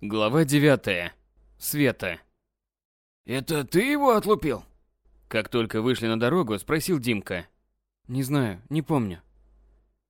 Глава 9. Света. Это ты его отлупил? Как только вышли на дорогу, спросил Димка. Не знаю, не помню.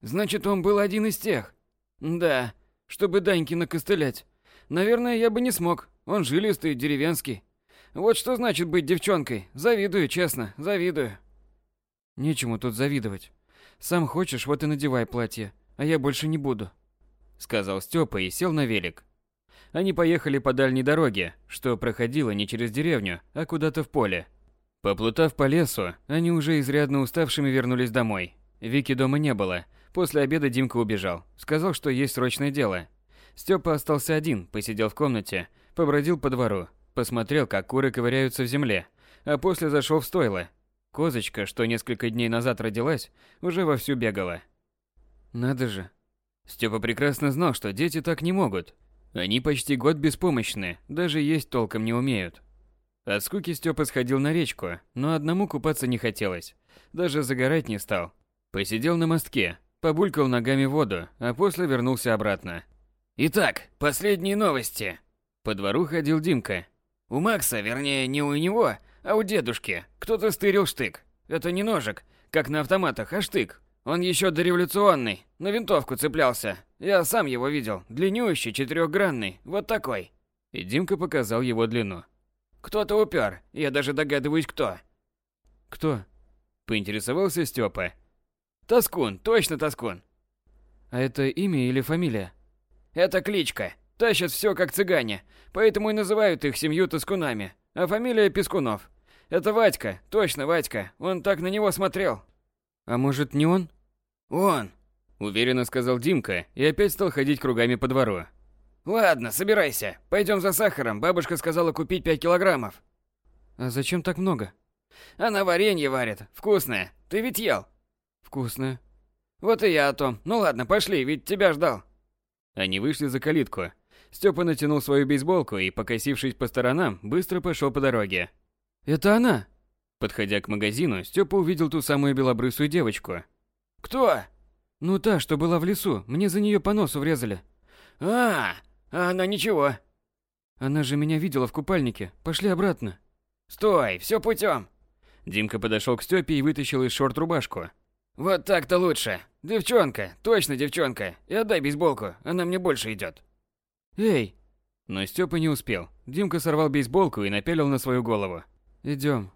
Значит, он был один из тех. Да, чтобы Даньки накостылять. Наверное, я бы не смог. Он жилистый, деревенский. Вот что значит быть девчонкой. Завидую, честно, завидую. Нечему тут завидовать. Сам хочешь, вот и надевай платье, а я больше не буду. Сказал Степа и сел на велик. Они поехали по дальней дороге, что проходила не через деревню, а куда-то в поле. Поплутав по лесу, они уже изрядно уставшими вернулись домой. Вики дома не было. После обеда Димка убежал. Сказал, что есть срочное дело. Степа остался один, посидел в комнате, побродил по двору, посмотрел, как куры ковыряются в земле, а после зашел в стойло. Козочка, что несколько дней назад родилась, уже вовсю бегала. Надо же. Степа прекрасно знал, что дети так не могут. Они почти год беспомощны, даже есть толком не умеют. От скуки Степа сходил на речку, но одному купаться не хотелось. Даже загорать не стал. Посидел на мостке, побулькал ногами воду, а после вернулся обратно. Итак, последние новости. По двору ходил Димка. У Макса, вернее, не у него, а у дедушки, кто-то стырил штык. Это не ножик, как на автоматах, а штык. Он еще дореволюционный, на винтовку цеплялся. Я сам его видел, длиннющий, четырехгранный, вот такой. И Димка показал его длину. Кто-то упер, я даже догадываюсь, кто. Кто? Поинтересовался Степа. Тоскун, точно Тоскун. А это имя или фамилия? Это кличка. Тащат все как цыгане, поэтому и называют их семью Тоскунами. А фамилия Пескунов. Это Вадька, точно Вадька. Он так на него смотрел. А может, не он? Он, уверенно сказал Димка и опять стал ходить кругами по двору. Ладно, собирайся. Пойдем за сахаром. Бабушка сказала купить 5 килограммов. А зачем так много? Она варенье варит. Вкусное. Ты ведь ел? Вкусное. Вот и я о том. Ну ладно, пошли, ведь тебя ждал. Они вышли за калитку. Степа натянул свою бейсболку и, покосившись по сторонам, быстро пошел по дороге. Это она? Подходя к магазину, Степа увидел ту самую белобрысую девочку. Кто? Ну та, что была в лесу. Мне за нее по носу врезали. А, а она ничего. Она же меня видела в купальнике. Пошли обратно. Стой, все путем. Димка подошел к Степе и вытащил из шорт рубашку. Вот так-то лучше. Девчонка, точно девчонка. И отдай бейсболку, она мне больше идет. Эй! Но Степа не успел. Димка сорвал бейсболку и напялил на свою голову. Идем.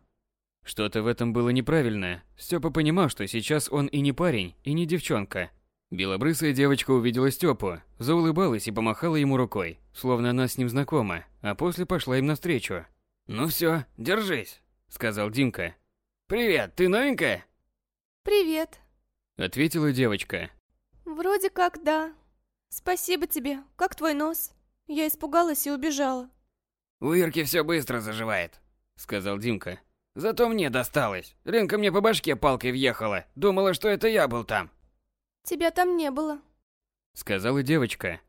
Что-то в этом было неправильное. Степа понимал, что сейчас он и не парень, и не девчонка. Белобрысая девочка увидела Степу, заулыбалась и помахала ему рукой, словно она с ним знакома, а после пошла им навстречу. «Ну все, держись», — сказал Димка. «Привет, ты новенькая?» «Привет», — ответила девочка. «Вроде как да. Спасибо тебе. Как твой нос?» Я испугалась и убежала. «У Ирки все быстро заживает», — сказал Димка. «Зато мне досталось. Ленка мне по башке палкой въехала. Думала, что это я был там». Тебя там не было. Сказала девочка.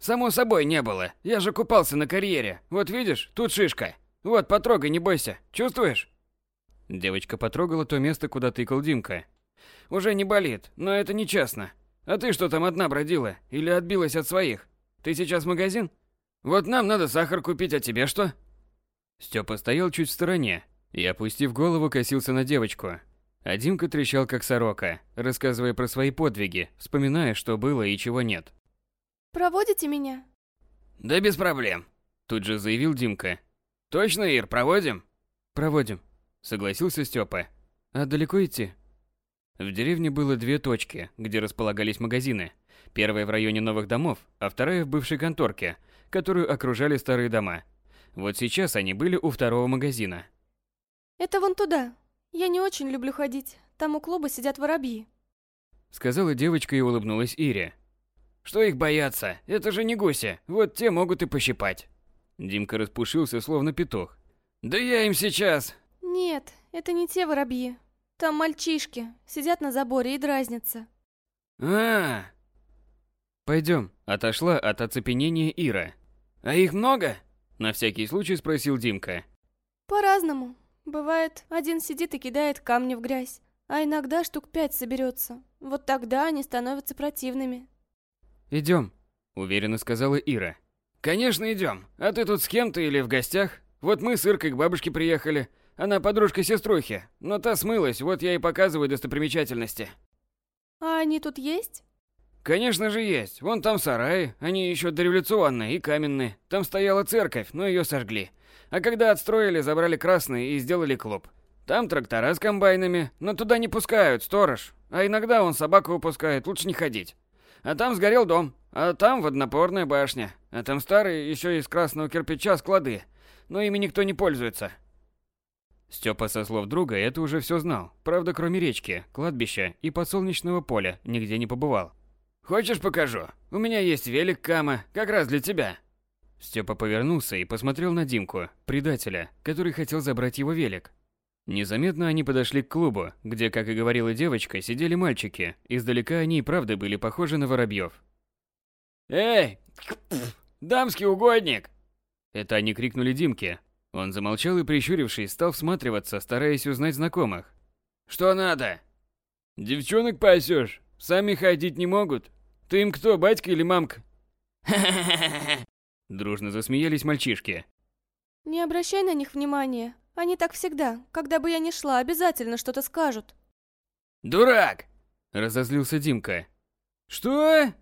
Само собой не было. Я же купался на карьере. Вот видишь, тут шишка. Вот, потрогай, не бойся. Чувствуешь? Девочка потрогала то место, куда тыкал Димка. Уже не болит, но это нечестно. А ты что там одна бродила? Или отбилась от своих? Ты сейчас в магазин? Вот нам надо сахар купить, а тебе что? Степа стоял чуть в стороне и, опустив голову, косился на девочку. А Димка трещал как сорока, рассказывая про свои подвиги, вспоминая, что было и чего нет. Проводите меня? Да без проблем, тут же заявил Димка. Точно, Ир, проводим? Проводим, согласился Степа. А далеко идти? В деревне было две точки, где располагались магазины. Первая в районе новых домов, а вторая в бывшей конторке, которую окружали старые дома. Вот сейчас они были у второго магазина. Это вон туда, я не очень люблю ходить. Там у клуба сидят воробьи. Сказала девочка и улыбнулась Ире. Что их бояться? Это же не гуси. Вот те могут и пощипать. Димка распушился, словно петух. Да я им сейчас. Нет, это не те воробьи. Там мальчишки сидят на заборе и дразнятся. А, -а, -а. Пойдем. Отошла от оцепенения Ира. А их много? На всякий случай спросил Димка. По-разному. Бывает, один сидит и кидает камни в грязь, а иногда штук пять соберется. Вот тогда они становятся противными. Идем, уверенно сказала Ира. Конечно, идем. А ты тут с кем-то или в гостях? Вот мы с Иркой к бабушке приехали. Она подружка сеструхи, но та смылась, вот я и показываю достопримечательности. А они тут есть? Конечно же есть. Вон там сараи, они еще дореволюционные и каменные. Там стояла церковь, но ее сожгли. А когда отстроили, забрали красный и сделали клуб. Там трактора с комбайнами, но туда не пускают, сторож. А иногда он собаку выпускает, лучше не ходить. А там сгорел дом, а там воднопорная башня. А там старые, еще из красного кирпича склады. Но ими никто не пользуется. Степа со слов друга это уже все знал. Правда, кроме речки, кладбища и подсолнечного поля, нигде не побывал. Хочешь покажу? У меня есть велик Кама, как раз для тебя. Степа повернулся и посмотрел на Димку, предателя, который хотел забрать его велик. Незаметно они подошли к клубу, где, как и говорила девочка, сидели мальчики. Издалека они и правда были похожи на воробьев. «Эй, дамский угодник!» Это они крикнули Димке, он замолчал и, прищурившись, стал всматриваться, стараясь узнать знакомых. «Что надо?» «Девчонок пасешь? Сами ходить не могут? Ты им кто, батька или мамка?» Дружно засмеялись мальчишки. Не обращай на них внимания. Они так всегда. Когда бы я ни шла, обязательно что-то скажут. «Дурак!» Разозлился Димка. «Что?»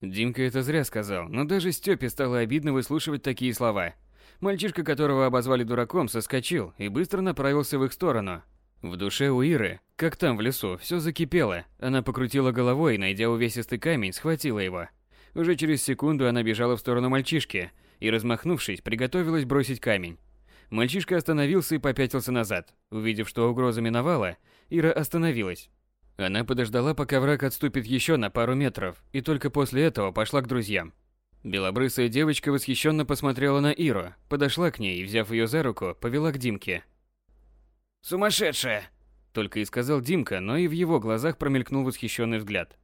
Димка это зря сказал, но даже Стёпе стало обидно выслушивать такие слова. Мальчишка, которого обозвали дураком, соскочил и быстро направился в их сторону. В душе у Иры, как там в лесу, все закипело. Она покрутила головой и, найдя увесистый камень, схватила его. Уже через секунду она бежала в сторону мальчишки и, размахнувшись, приготовилась бросить камень. Мальчишка остановился и попятился назад. Увидев, что угроза миновала, Ира остановилась. Она подождала, пока враг отступит еще на пару метров, и только после этого пошла к друзьям. Белобрысая девочка восхищенно посмотрела на Иру, подошла к ней и, взяв ее за руку, повела к Димке. «Сумасшедшая!» Только и сказал Димка, но и в его глазах промелькнул восхищенный взгляд.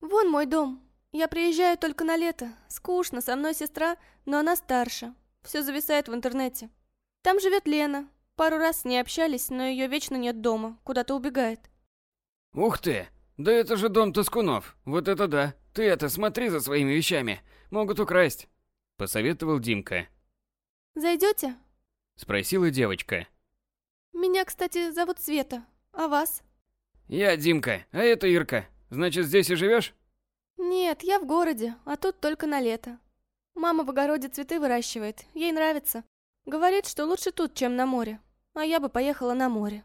Вон мой дом. Я приезжаю только на лето. Скучно, со мной сестра, но она старше. Все зависает в интернете. Там живет Лена. Пару раз с ней общались, но ее вечно нет дома, куда-то убегает. «Ух ты! Да это же дом Тоскунов. Вот это да!» Ты это смотри за своими вещами. Могут украсть. Посоветовал Димка. Зайдете? Спросила девочка. Меня, кстати, зовут Света. А вас? Я Димка, а это Ирка. Значит, здесь и живешь? Нет, я в городе, а тут только на лето. Мама в огороде цветы выращивает, ей нравится. Говорит, что лучше тут, чем на море. А я бы поехала на море.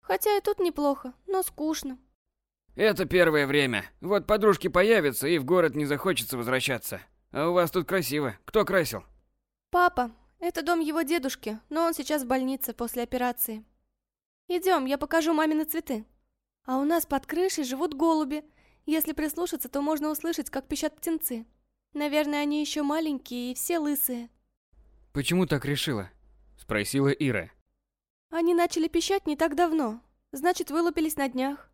Хотя и тут неплохо, но скучно. Это первое время. Вот подружки появятся, и в город не захочется возвращаться. А у вас тут красиво. Кто красил? Папа. Это дом его дедушки, но он сейчас в больнице после операции. Идем, я покажу мамины цветы. А у нас под крышей живут голуби. Если прислушаться, то можно услышать, как пищат птенцы. Наверное, они еще маленькие и все лысые. Почему так решила? Спросила Ира. Они начали пищать не так давно. Значит, вылупились на днях.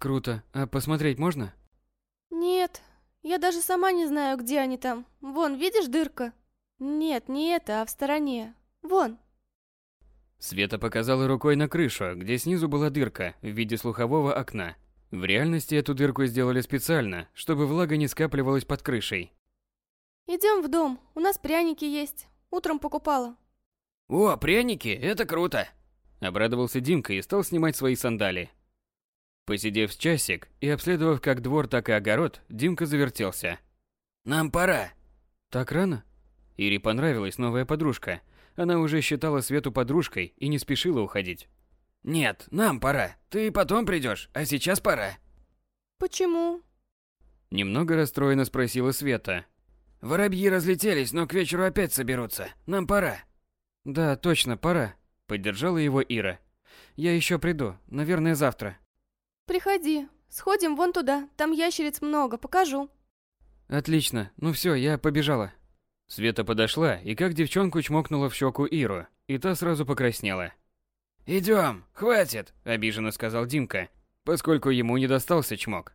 Круто. А посмотреть можно? Нет. Я даже сама не знаю, где они там. Вон, видишь дырка? Нет, не это, а в стороне. Вон. Света показала рукой на крышу, где снизу была дырка в виде слухового окна. В реальности эту дырку сделали специально, чтобы влага не скапливалась под крышей. Идем в дом, у нас пряники есть. Утром покупала. О, пряники, это круто. Обрадовался Димка и стал снимать свои сандали. Посидев с часик и обследовав как двор, так и огород, Димка завертелся. «Нам пора». «Так рано?» Ире понравилась новая подружка. Она уже считала Свету подружкой и не спешила уходить. «Нет, нам пора. Ты потом придешь, а сейчас пора». «Почему?» Немного расстроенно спросила Света. «Воробьи разлетелись, но к вечеру опять соберутся. Нам пора». «Да, точно, пора», — поддержала его Ира. «Я еще приду, наверное, завтра». Приходи. Сходим вон туда. Там ящериц много, покажу. Отлично. Ну все, я побежала. Света подошла и как девчонку чмокнула в щеку Иру, и та сразу покраснела. «Идем, хватит», – обиженно сказал Димка, поскольку ему не достался чмок.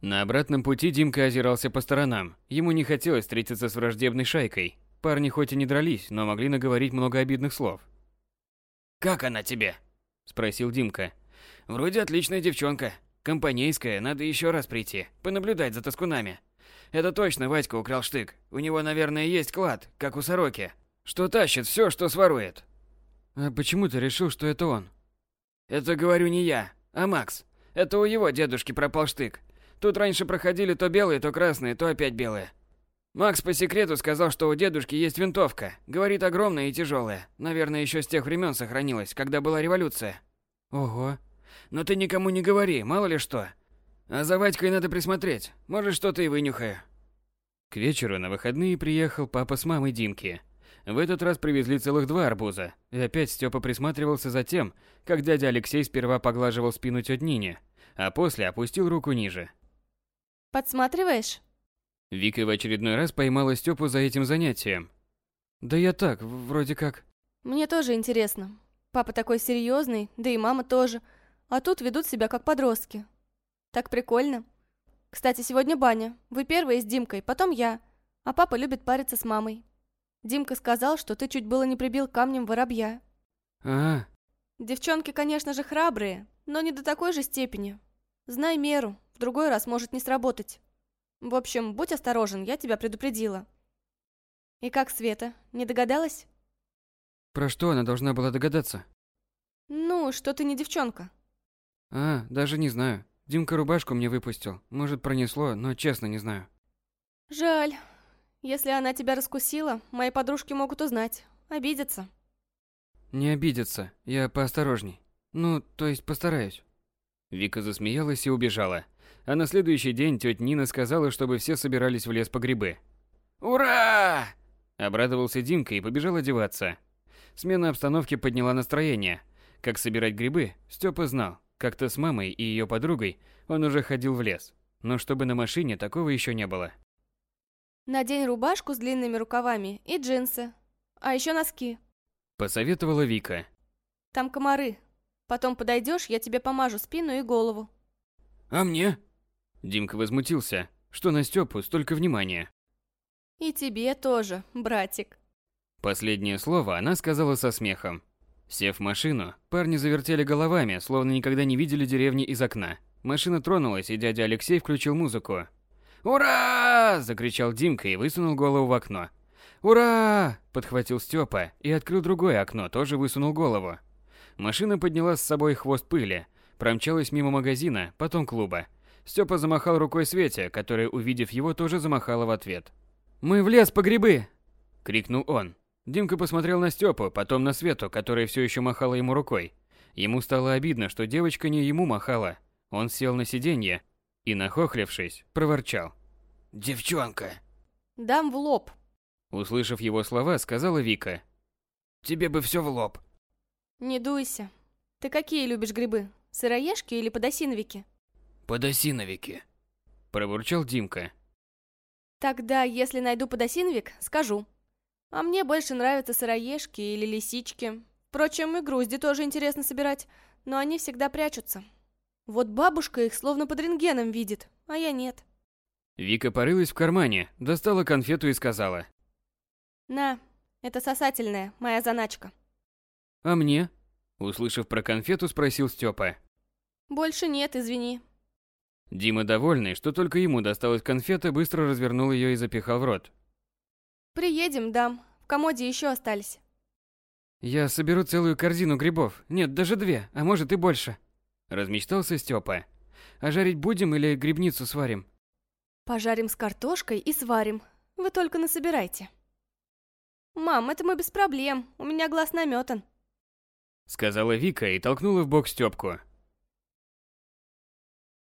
На обратном пути Димка озирался по сторонам. Ему не хотелось встретиться с враждебной шайкой. Парни хоть и не дрались, но могли наговорить много обидных слов. «Как она тебе?» – спросил Димка. Вроде отличная девчонка. Компанейская, надо еще раз прийти, понаблюдать за тоскунами. Это точно Вадька украл штык. У него, наверное, есть клад, как у сороки, что тащит все, что сворует. А почему ты решил, что это он? Это говорю не я, а Макс. Это у его дедушки пропал штык. Тут раньше проходили то белые, то красные, то опять белые. Макс по секрету сказал, что у дедушки есть винтовка. Говорит, огромная и тяжелая. Наверное, еще с тех времен сохранилась, когда была революция. Ого. Но ты никому не говори, мало ли что. А за Вадькой надо присмотреть. Может, что-то и вынюхаю. К вечеру на выходные приехал папа с мамой Димки. В этот раз привезли целых два арбуза. И опять Степа присматривался за тем, как дядя Алексей сперва поглаживал спину тёть Нине, а после опустил руку ниже. Подсматриваешь? Вика в очередной раз поймала Степу за этим занятием. Да я так, вроде как. Мне тоже интересно. Папа такой серьезный, да и мама тоже. А тут ведут себя как подростки. Так прикольно. Кстати, сегодня баня. Вы первые с Димкой, потом я. А папа любит париться с мамой. Димка сказал, что ты чуть было не прибил камнем воробья. А, Девчонки, конечно же, храбрые, но не до такой же степени. Знай меру, в другой раз может не сработать. В общем, будь осторожен, я тебя предупредила. И как Света, не догадалась? про что она должна была догадаться? Ну, что ты не девчонка. А, даже не знаю. Димка рубашку мне выпустил. Может, пронесло, но честно не знаю. Жаль. Если она тебя раскусила, мои подружки могут узнать. Обидятся. Не обидится, я поосторожней. Ну, то есть постараюсь. Вика засмеялась и убежала. А на следующий день тетя Нина сказала, чтобы все собирались в лес по грибы. Ура! Обрадовался Димка и побежал одеваться. Смена обстановки подняла настроение. Как собирать грибы, Степа знал. Как-то с мамой и ее подругой он уже ходил в лес. Но чтобы на машине такого еще не было. Надень рубашку с длинными рукавами и джинсы. А еще носки. Посоветовала Вика. Там комары. Потом подойдешь, я тебе помажу спину и голову. А мне? Димка возмутился, что на Степу столько внимания. И тебе тоже, братик. Последнее слово она сказала со смехом. Сев в машину, парни завертели головами, словно никогда не видели деревни из окна. Машина тронулась, и дядя Алексей включил музыку. Ура! Закричал Димка и высунул голову в окно. «Ура!» – подхватил Степа и открыл другое окно, тоже высунул голову. Машина подняла с собой хвост пыли, промчалась мимо магазина, потом клуба. Степа замахал рукой Свете, которая, увидев его, тоже замахала в ответ. Мы в лес по грибы! крикнул он. Димка посмотрел на Степу, потом на Свету, которая все еще махала ему рукой. Ему стало обидно, что девочка не ему махала. Он сел на сиденье и, нахохлившись, проворчал. Девчонка. Дам в лоб. Услышав его слова, сказала Вика. Тебе бы все в лоб. Не дуйся. Ты какие любишь грибы? Сыроежки или подосиновики? Подосиновики. Пробурчал Димка. Тогда, если найду подосиновик, скажу. А мне больше нравятся сыроежки или лисички. Впрочем, и грузди тоже интересно собирать, но они всегда прячутся. Вот бабушка их словно под рентгеном видит, а я нет. Вика порылась в кармане, достала конфету и сказала. На, это сосательная, моя заначка. А мне? Услышав про конфету, спросил Степа. Больше нет, извини. Дима, довольный, что только ему досталась конфета, быстро развернул ее и запихал в рот. Приедем, дам. В комоде еще остались. Я соберу целую корзину грибов. Нет, даже две, а может и больше. Размечтался Степа. А жарить будем или грибницу сварим? Пожарим с картошкой и сварим. Вы только насобирайте. Мам, это мы без проблем. У меня глаз наметан. Сказала Вика и толкнула в бок Степку.